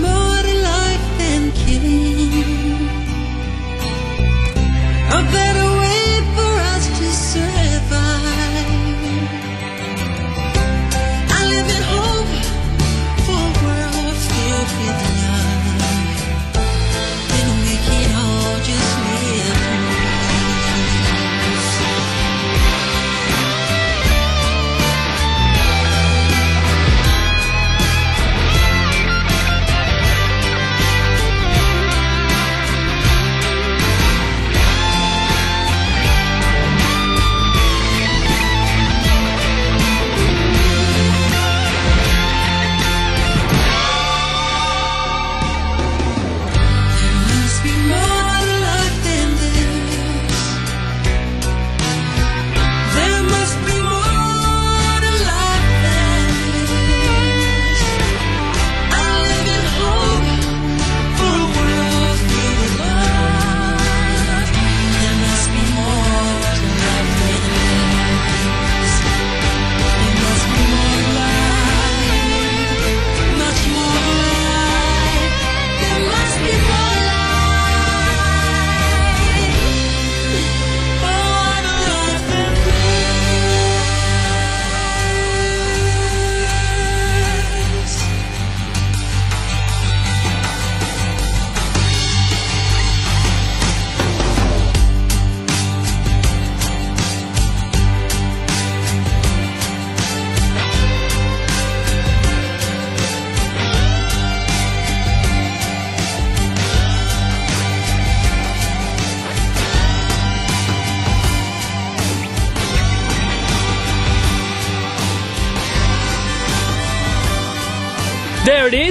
more to life than killing. A better There it is.